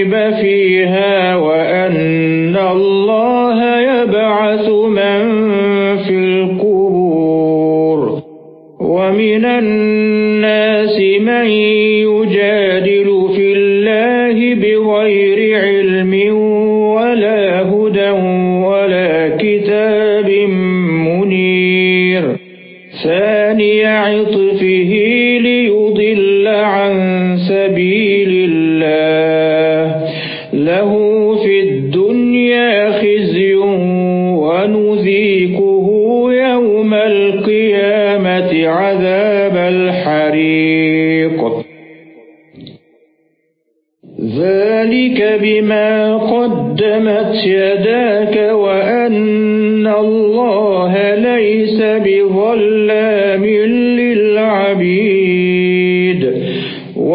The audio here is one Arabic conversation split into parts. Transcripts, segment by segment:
ريب فيها.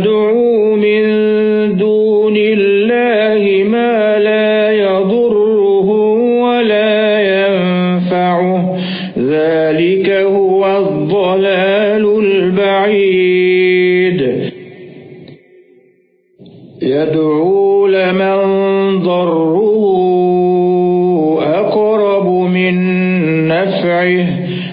يدعو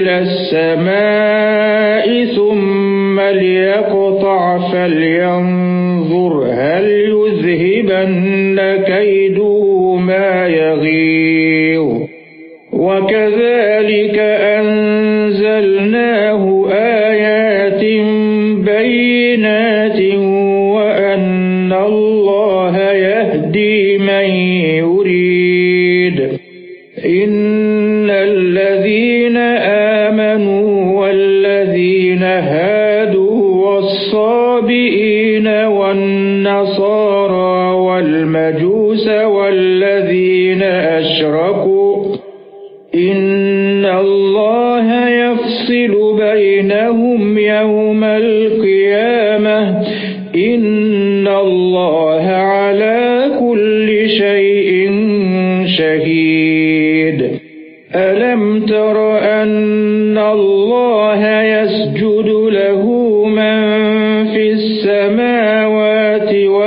إلى السماء ثم ليقطع فلينظر هل يذهبن كيده ما يغيظ. وكذلك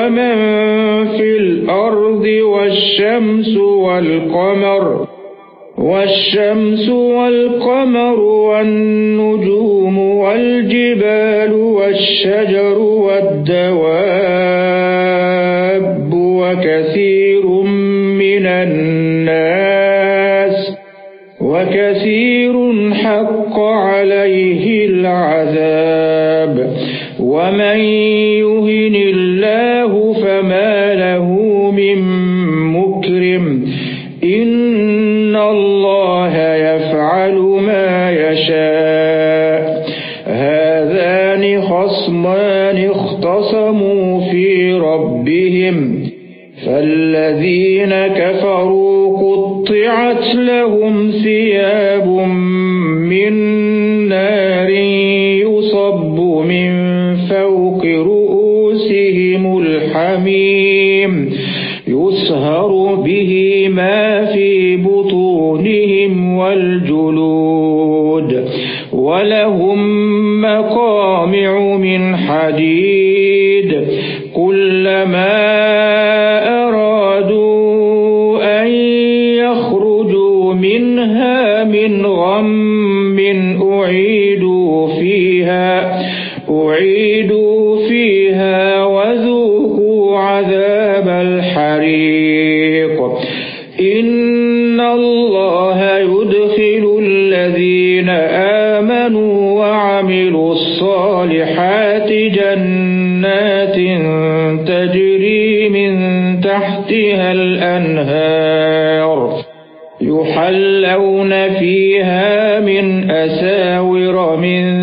ومن في الأرض والشمس والقمر والشمس والقمر والنجوم والجبال والشجر والدواب وكثير من الناس وكثير حق عليه العذاب. ومن يهن فالذين كفروا قطعت لهم ثياب من نار يصب من فوق رؤوسهم الحميم يسهر به ما في بطونهم والجلود فيها من أساور من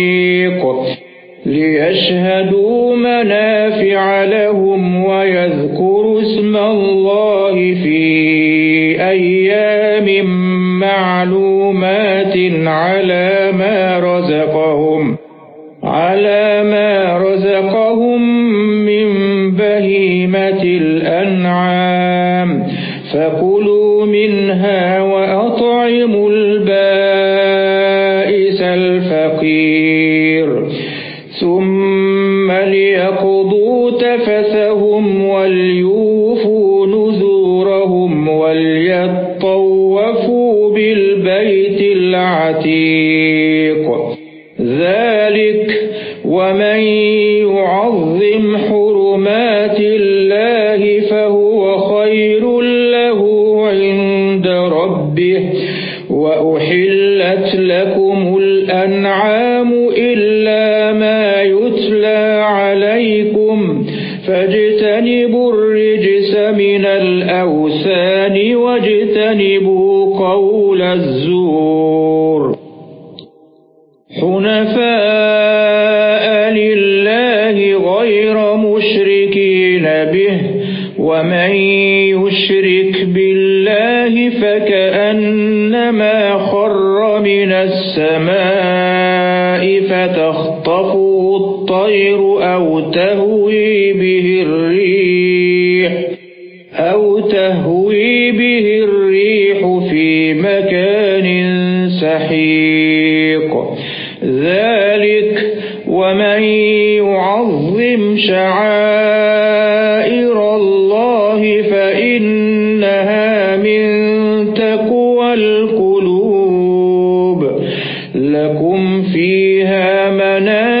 ليشهدوا منافع لهم ويشهدوا القلوب لكم فيها منافع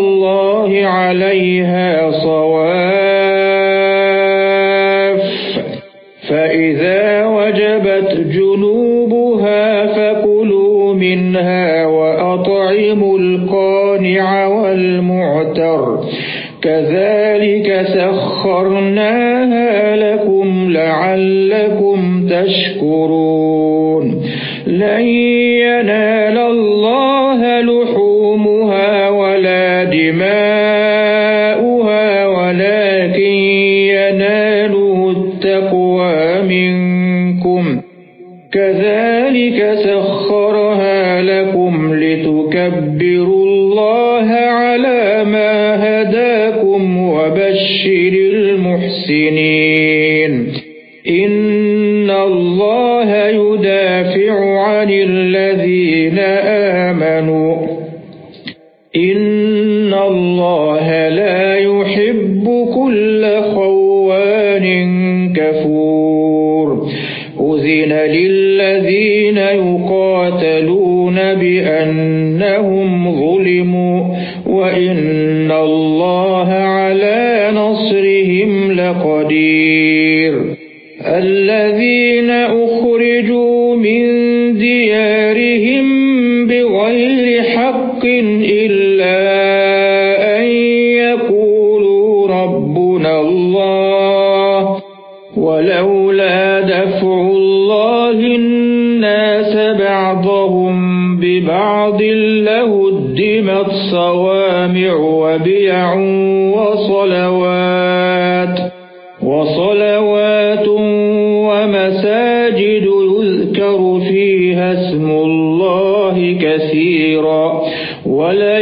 كَذَلِكَ سَخَّرْنَاهَا لَكُمْ لَعَلَّكُمْ تَشْكُرُونَ. قدير. الذين أخرجوا من ديارهم بغير حق إلا أن يقولوا ربنا الله ولولا دفع الله الناس بعضهم ببعض لهدمت صوامع وبيع وصلوات ولا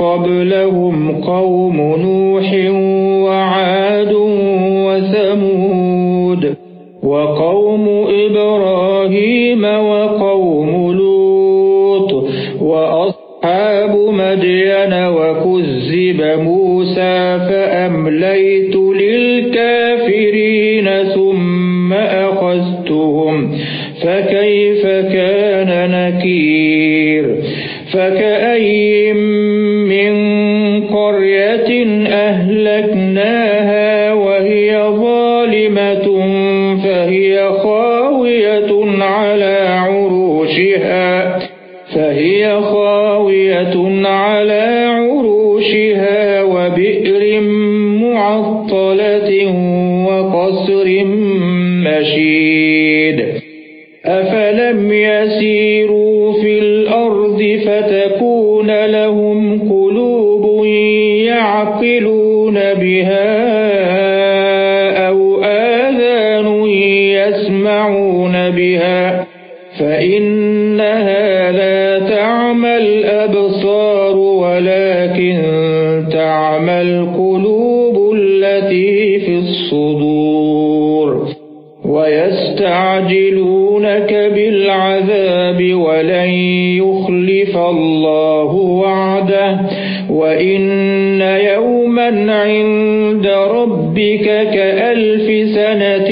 قَبْلَهُمْ قَوْمَ وَإِنَّ يَوْمًا عِندَ رَبِّكَ كَأَلْفِ سَنَةٍ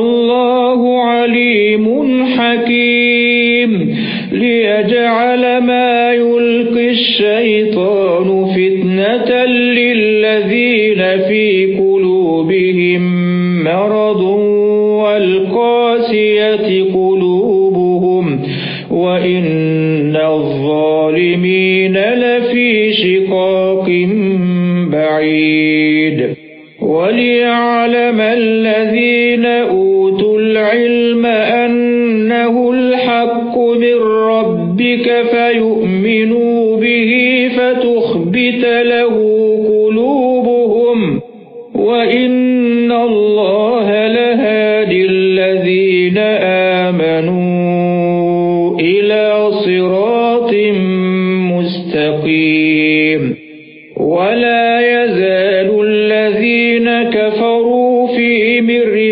والله عليم حكيم ليجعل ما يلقي الشيطان فتنة للذين فيه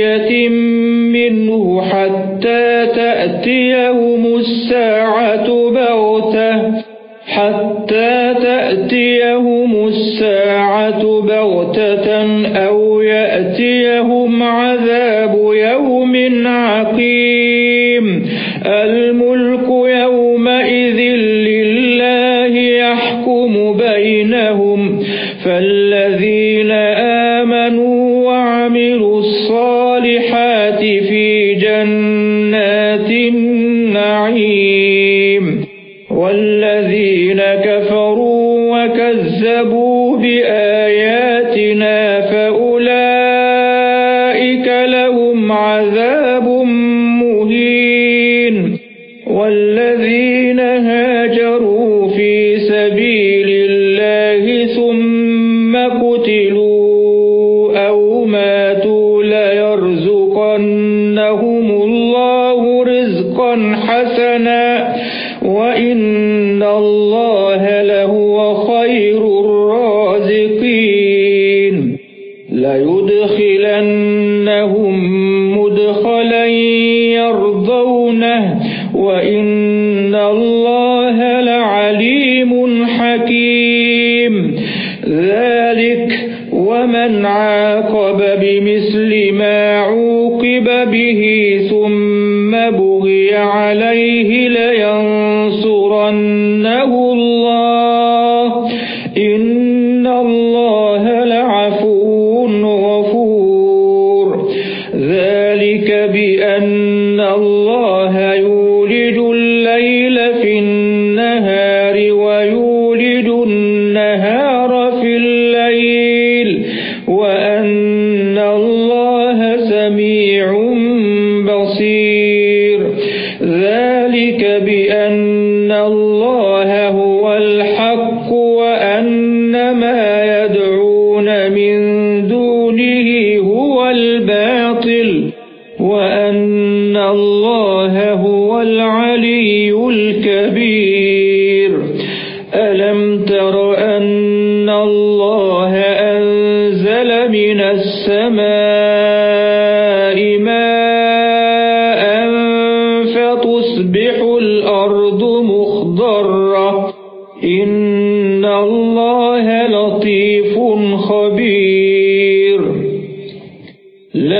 ذرية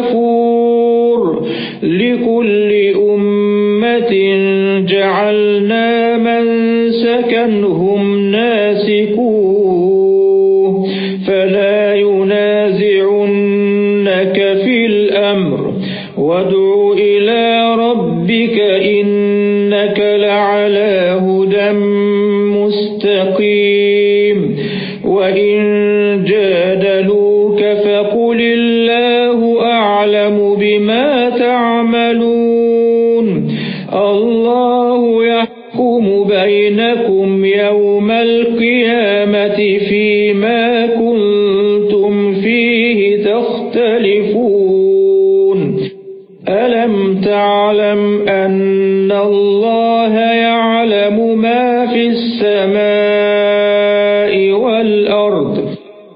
كفور لكل أمة جعلنا من سكنه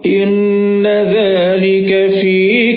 إن ذلك في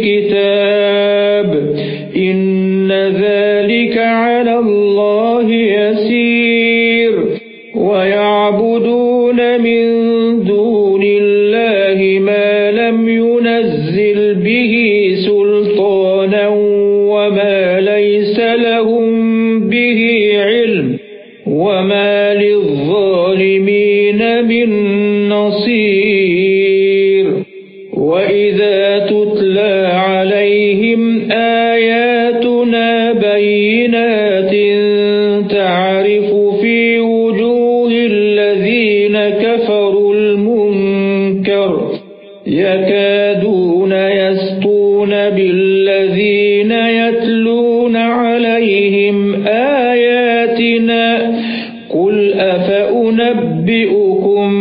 قل أفأنبئكم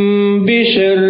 بشر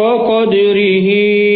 قدره.